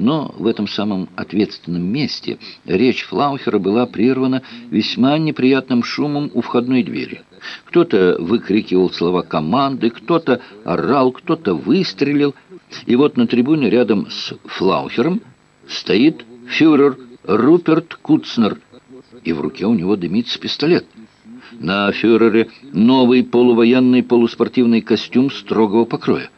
Но в этом самом ответственном месте речь Флаухера была прервана весьма неприятным шумом у входной двери. Кто-то выкрикивал слова команды, кто-то орал, кто-то выстрелил. И вот на трибуне рядом с Флаухером стоит фюрер Руперт Куцнер, и в руке у него дымится пистолет. На фюрере новый полувоенный полуспортивный костюм строгого покроя.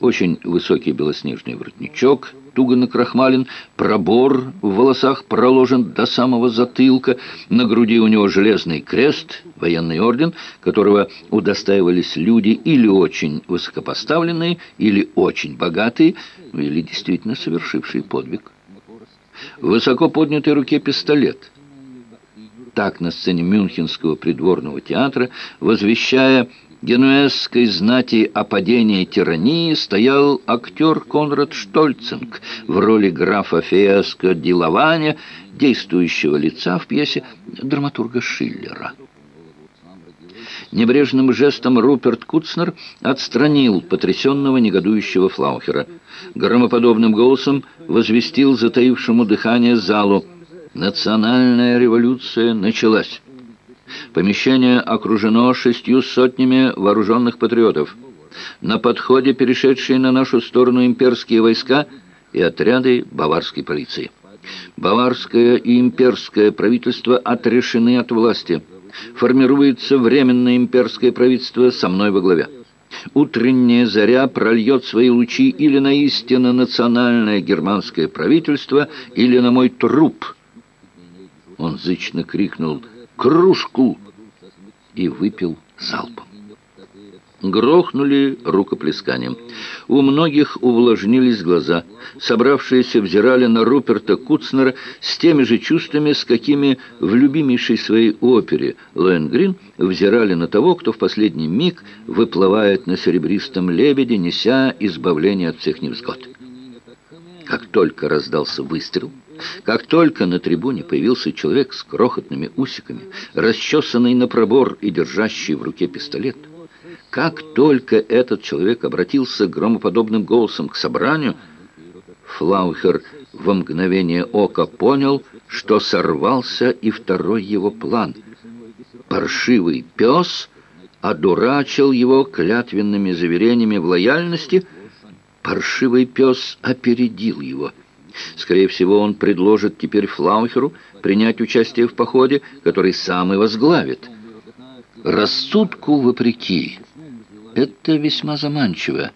Очень высокий белоснежный воротничок, туго накрахмален, пробор в волосах проложен до самого затылка, на груди у него железный крест, военный орден, которого удостаивались люди или очень высокопоставленные, или очень богатые, или действительно совершившие подвиг. В высоко поднятой руке пистолет – так на сцене Мюнхенского придворного театра, возвещая генуэзской знати о падении тирании, стоял актер Конрад Штольцинг в роли графа Фиаско Дилаваня, действующего лица в пьесе драматурга Шиллера. Небрежным жестом Руперт Куцнер отстранил потрясенного негодующего Флаухера. Громоподобным голосом возвестил затаившему дыхание залу – Национальная революция началась. Помещение окружено шестью сотнями вооруженных патриотов. На подходе перешедшие на нашу сторону имперские войска и отряды баварской полиции. Баварское и имперское правительство отрешены от власти. Формируется временное имперское правительство со мной во главе. Утренняя заря прольет свои лучи или на истинно национальное германское правительство, или на мой труп – он зычно крикнул «Кружку!» и выпил залпом. Грохнули рукоплесканием. У многих увлажнились глаза. Собравшиеся взирали на Руперта Куцнера с теми же чувствами, с какими в любимейшей своей опере Лоэнгрин взирали на того, кто в последний миг выплывает на серебристом лебеде, неся избавление от всех невзгод. Как только раздался выстрел, как только на трибуне появился человек с крохотными усиками, расчесанный на пробор и держащий в руке пистолет, как только этот человек обратился громоподобным голосом к собранию, Флаухер во мгновение ока понял, что сорвался и второй его план. Паршивый пес одурачил его клятвенными заверениями в лояльности, паршивый пес опередил его — Скорее всего, он предложит теперь Флаухеру принять участие в походе, который сам и возглавит. Рассудку вопреки. Это весьма заманчиво.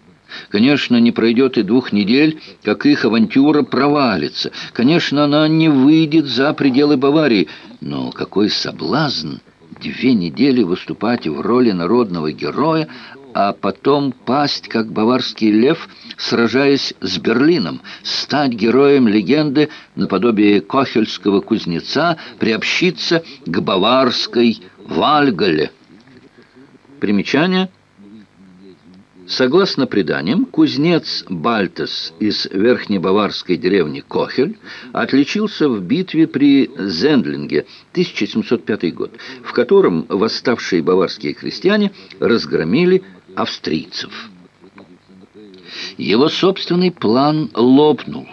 Конечно, не пройдет и двух недель, как их авантюра провалится. Конечно, она не выйдет за пределы Баварии. Но какой соблазн две недели выступать в роли народного героя, а потом пасть, как баварский лев, сражаясь с Берлином, стать героем легенды наподобие кохельского кузнеца, приобщиться к баварской Вальгале. Примечание – Согласно преданиям, кузнец Бальтес из верхнебаварской деревни Кохель отличился в битве при Зендлинге 1705 год, в котором восставшие баварские крестьяне разгромили австрийцев. Его собственный план лопнул.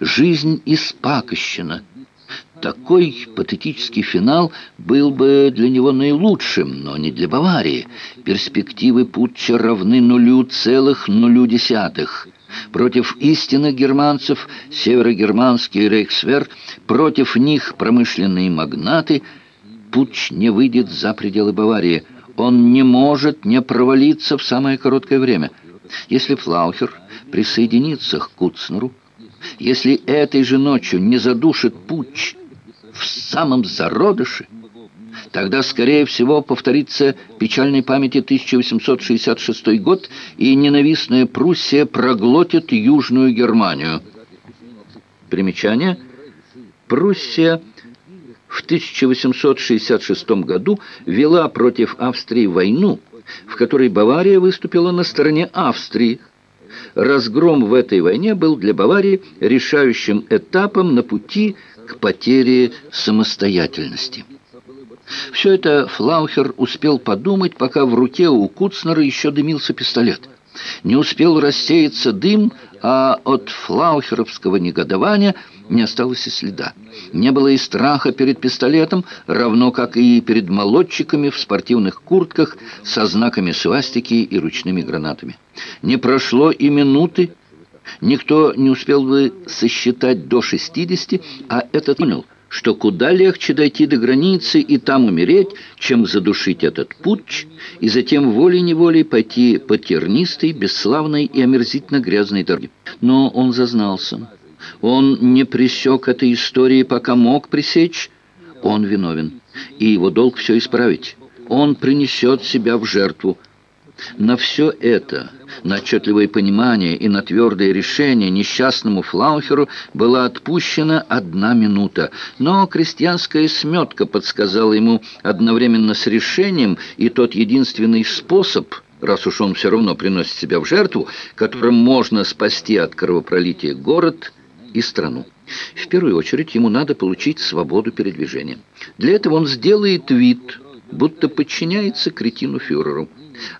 Жизнь испакощена. Такой патетический финал был бы для него наилучшим, но не для Баварии. Перспективы путча равны нулю целых нулю десятых. Против истинных германцев северогерманский рейхсвер, против них промышленные магнаты. Путч не выйдет за пределы Баварии – он не может не провалиться в самое короткое время. Если Флаухер присоединится к Куцнеру, если этой же ночью не задушит путь в самом зародыше, тогда, скорее всего, повторится печальной памяти 1866 год, и ненавистная Пруссия проглотит Южную Германию. Примечание. Пруссия 1866 году вела против Австрии войну, в которой Бавария выступила на стороне Австрии. Разгром в этой войне был для Баварии решающим этапом на пути к потере самостоятельности. Все это Флаухер успел подумать, пока в руке у Куцнера еще дымился пистолет. Не успел рассеяться дым, а от флаухеровского негодования не осталось и следа. Не было и страха перед пистолетом, равно как и перед молодчиками в спортивных куртках со знаками свастики и ручными гранатами. Не прошло и минуты, никто не успел бы сосчитать до 60, а этот понял, что куда легче дойти до границы и там умереть, чем задушить этот путч и затем волей-неволей пойти по тернистой, бесславной и омерзительно грязной дороге. Но он зазнался. Он не пресек этой истории, пока мог пресечь. Он виновен, и его долг все исправить. Он принесет себя в жертву. На все это, на отчетливое понимание и на твердое решение несчастному Флаухеру была отпущена одна минута. Но крестьянская сметка подсказала ему одновременно с решением и тот единственный способ, раз уж он все равно приносит себя в жертву, которым можно спасти от кровопролития город и страну. В первую очередь ему надо получить свободу передвижения. Для этого он сделает вид, будто подчиняется кретину фюреру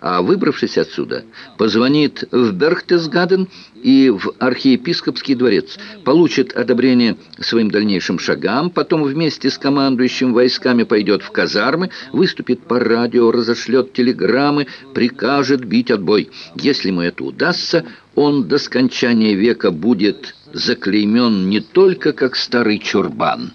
а выбравшись отсюда, позвонит в Берхтесгаден и в архиепископский дворец, получит одобрение своим дальнейшим шагам, потом вместе с командующим войсками пойдет в казармы, выступит по радио, разошлет телеграммы, прикажет бить отбой. Если ему это удастся, он до скончания века будет заклеймен не только как старый чурбан,